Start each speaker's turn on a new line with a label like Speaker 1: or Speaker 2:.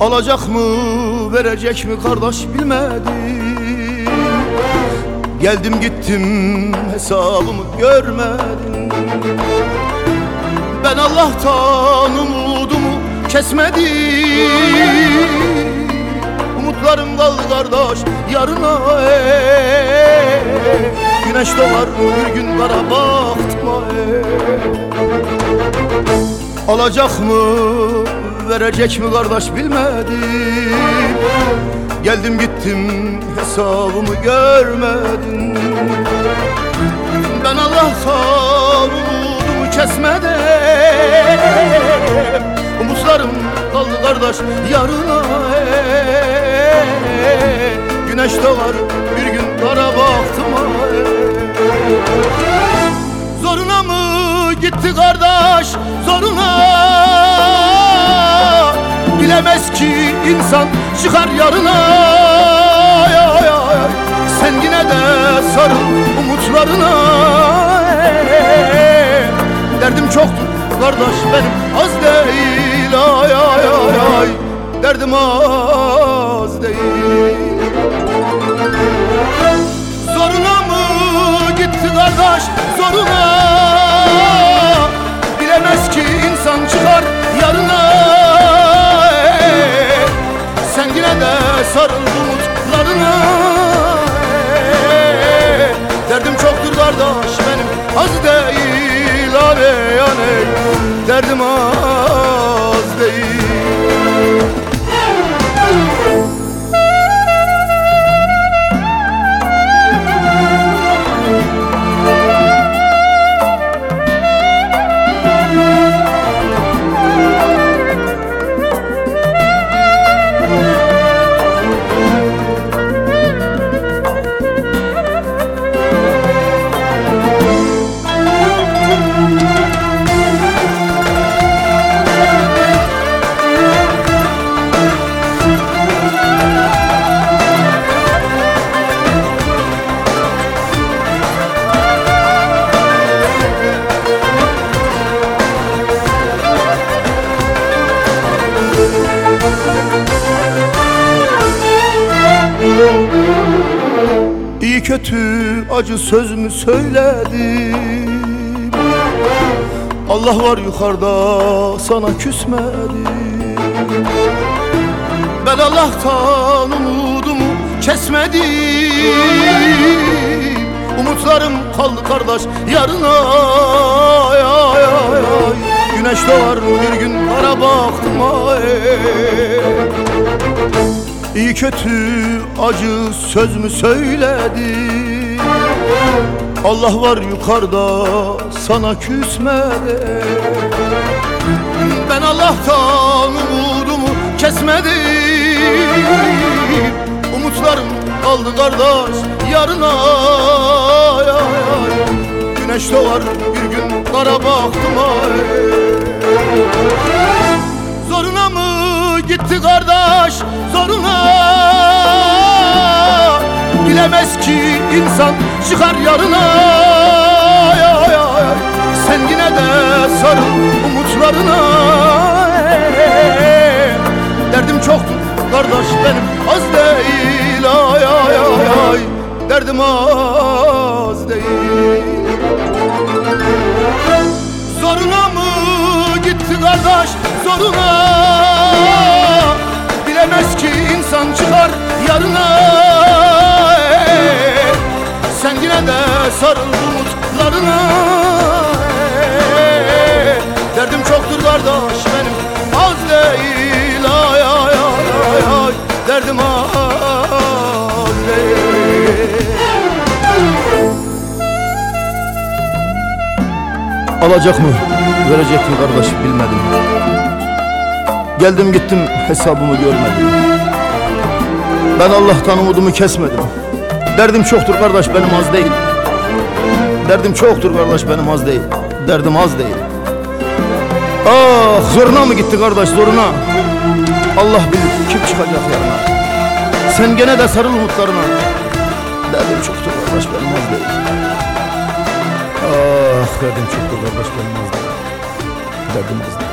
Speaker 1: Alacak mı verecek mi kardeş bilmedim Geldim gittim hesabımı görmedim Ben Allah'tan umudumu kesmedim Umutlarım kaldı kardeş yarına ey. Güneş doğar bir gün kara baktıma ey. Alacak mı verecek mi kardeş bilmedim Geldim gittim hesabımı görmedim Ben Allah'tan umudumu kesmedim Umutlarım kaldı kardeş yarına. Güneş doğar bir gün kara baktım ey. Gitti kardeş zoruna. Bilemez ki insan çıkar yarına. Ay, ay, ay. Sen yine de sarıl umutlarına. Derdim çoktur kardeş benim az değil. Ay ay ay ay. Derdim az değil sarıl umutlarına. Ey, Derdim çoktur kardeş benim az değil abi yani Derdim İyi kötü acı söz mü söyledim? Allah var yukarıda sana küsmedim. Ben Allah'tan umudumu kesmedim. Umutlarım kaldı kardeş yarına ay, ay, ay, ay. Güneş doğar bir gün kara baktım ay İyi kötü acı söz mü söyledi? Allah var yukarıda sana küsmedi. Ben Allah'tan umudumu kesmedim. Umutlarım kaldı kardeş yarına ay, ay. Güneş doğar bir gün kara baktım ay gitti kardeş zoruna Bilemez ki insan çıkar yarına ay, ay, ay. Sen yine de sarıl umutlarına. Derdim çoktur kardeş benim az değil ay ay ay ay Derdim az yine de sarıl umutlarına Derdim çoktur kardeş benim az değil ay ay ay, ay. Derdim az değil Alacak mı, verecek mi kardeş bilmedim. Geldim gittim hesabımı görmedim. Ben Allah'tan umudumu kesmedim. Derdim çoktur kardeş benim az değil Derdim çoktur kardeş benim az değil. Derdim az değil. Ah zoruna mı gitti kardeş zoruna? Allah bilir kim çıkacak yarına Sen gene de sarıl umutlarına. Derdim çoktur kardeş benim az değil. Ah derdim çoktur kardeş benim az değil. Derdim az değil